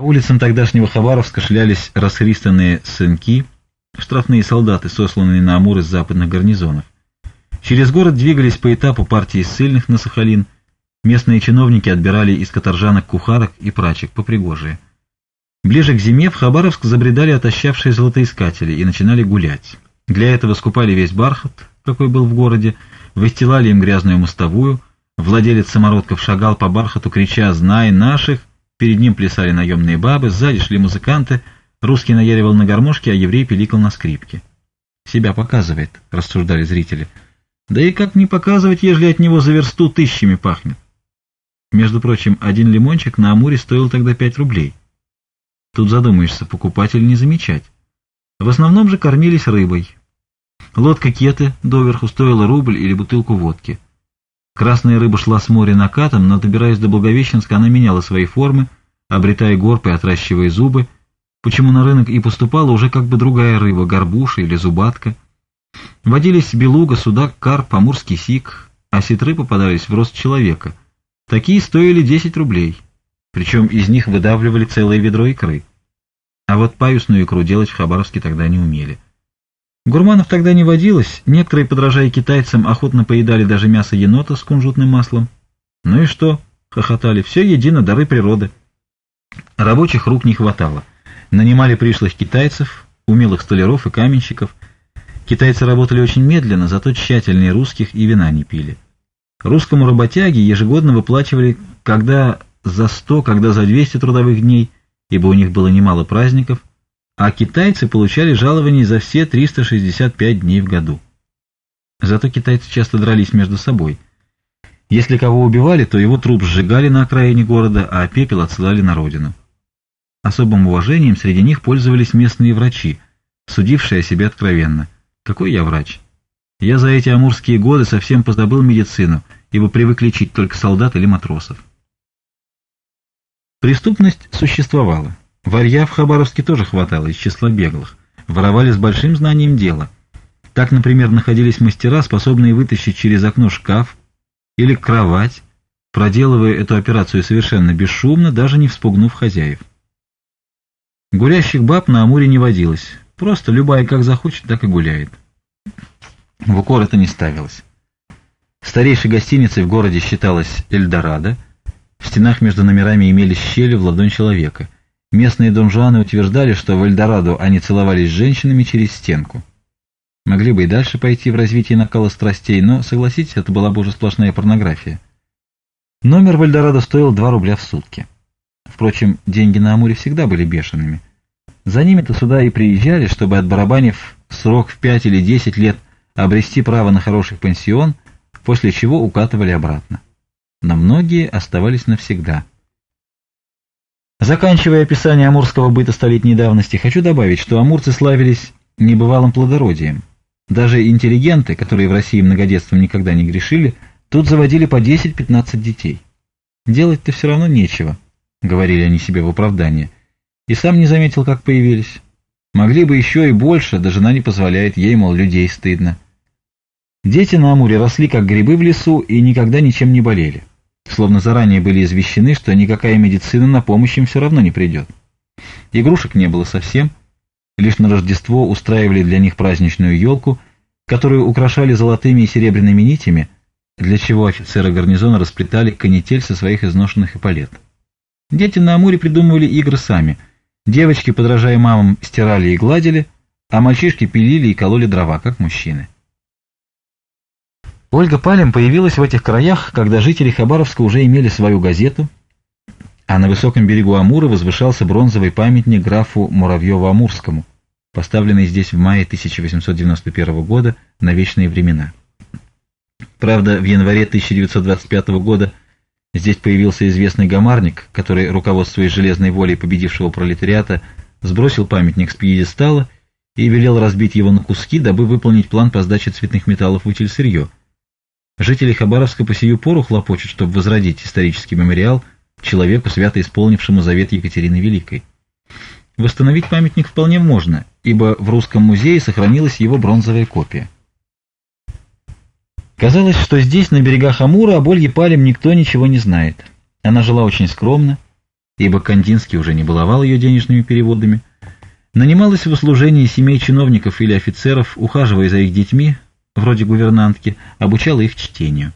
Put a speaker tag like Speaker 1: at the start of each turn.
Speaker 1: По улицам тогдашнего Хабаровска шлялись расхристанные сынки, штрафные солдаты, сосланные на Амур из западных гарнизонов. Через город двигались по этапу партии ссыльных на Сахалин. Местные чиновники отбирали из каторжанок кухарок и прачек по попригожие. Ближе к зиме в Хабаровск забредали отощавшие золотоискатели и начинали гулять. Для этого скупали весь бархат, какой был в городе, выстилали им грязную мостовую, владелец самородков шагал по бархату, крича «Знай наших!» Перед ним плясали наемные бабы, сзади шли музыканты. Русский наяривал на гармошке, а еврей пиликал на скрипке. «Себя показывает», — рассуждали зрители. «Да и как не показывать, ежели от него за версту тысячами пахнет?» Между прочим, один лимончик на Амуре стоил тогда пять рублей. Тут задумаешься, покупатель не замечать. В основном же кормились рыбой. Лодка кеты доверху стоила рубль или бутылку водки. Красная рыба шла с моря накатом, но, добираясь до Благовещенска, она меняла свои формы, обретая горбы, отращивая зубы, почему на рынок и поступала уже как бы другая рыба, горбуша или зубатка. Водились белуга, судак, карп, амурский сик, а сетры попадались в рост человека. Такие стоили 10 рублей, причем из них выдавливали целое ведро икры. А вот паюсную икру делать в Хабаровске тогда не умели. Гурманов тогда не водилось, некоторые, подражая китайцам, охотно поедали даже мясо енота с кунжутным маслом. Ну и что? Хохотали. Все едино, дары природы. Рабочих рук не хватало. Нанимали пришлых китайцев, умелых столяров и каменщиков. Китайцы работали очень медленно, зато тщательнее русских и вина не пили. Русскому работяге ежегодно выплачивали когда за сто, когда за 200 трудовых дней, ибо у них было немало праздников, а китайцы получали жалование за все 365 дней в году. Зато китайцы часто дрались между собой. Если кого убивали, то его труп сжигали на окраине города, а пепел отсылали на родину. Особым уважением среди них пользовались местные врачи, судившие о себе откровенно. «Какой я врач?» Я за эти амурские годы совсем позабыл медицину, ибо привык лечить только солдат или матросов. Преступность существовала. Варья в Хабаровске тоже хватало из числа беглых. Воровали с большим знанием дела. Так, например, находились мастера, способные вытащить через окно шкаф или кровать, проделывая эту операцию совершенно бесшумно, даже не вспугнув хозяев. Гулящих баб на Амуре не водилось. Просто любая как захочет, так и гуляет. В укор это не ставилось. Старейшей гостиницей в городе считалась Эльдорадо. В стенах между номерами имелись щели в ладонь человека – Местные донжуаны утверждали, что в Эльдорадо они целовались с женщинами через стенку. Могли бы и дальше пойти в развитие накала страстей, но, согласитесь, это была бы уже сплошная порнография. Номер в Эльдорадо стоил 2 рубля в сутки. Впрочем, деньги на Амуре всегда были бешеными. За ними-то сюда и приезжали, чтобы от барабанев срок в 5 или 10 лет обрести право на хороший пансион, после чего укатывали обратно. Но многие оставались навсегда – Заканчивая описание амурского быта столетней давности, хочу добавить, что амурцы славились небывалым плодородием. Даже интеллигенты, которые в России многодетством никогда не грешили, тут заводили по 10-15 детей. «Делать-то все равно нечего», — говорили они себе в оправдание. И сам не заметил, как появились. Могли бы еще и больше, да жена не позволяет, ей, мол, людей стыдно. Дети на Амуре росли, как грибы в лесу, и никогда ничем не болели словно заранее были извещены, что никакая медицина на помощь им все равно не придет. Игрушек не было совсем, лишь на Рождество устраивали для них праздничную елку, которую украшали золотыми и серебряными нитями, для чего офицеры гарнизона расплетали канитель со своих изношенных эполет. Дети на Амуре придумывали игры сами. Девочки, подражая мамам, стирали и гладили, а мальчишки пилили и кололи дрова, как мужчины. Ольга Палем появилась в этих краях, когда жители Хабаровска уже имели свою газету, а на высоком берегу Амура возвышался бронзовый памятник графу Муравьеву-Амурскому, поставленный здесь в мае 1891 года на вечные времена. Правда, в январе 1925 года здесь появился известный гомарник, который, руководствуясь железной волей победившего пролетариата, сбросил памятник с пьедестала и велел разбить его на куски, дабы выполнить план по сдаче цветных металлов в утиль сырье. – Жители Хабаровска по сию пору хлопочут, чтобы возродить исторический мемориал человеку, свято исполнившему завет Екатерины Великой. Восстановить памятник вполне можно, ибо в Русском музее сохранилась его бронзовая копия. Казалось, что здесь, на берегах Амура, об Ольге Палем никто ничего не знает. Она жила очень скромно, ибо Кандинский уже не баловал ее денежными переводами, нанималась в услужении семей чиновников или офицеров, ухаживая за их детьми, вроде гувернантки, обучала их чтению.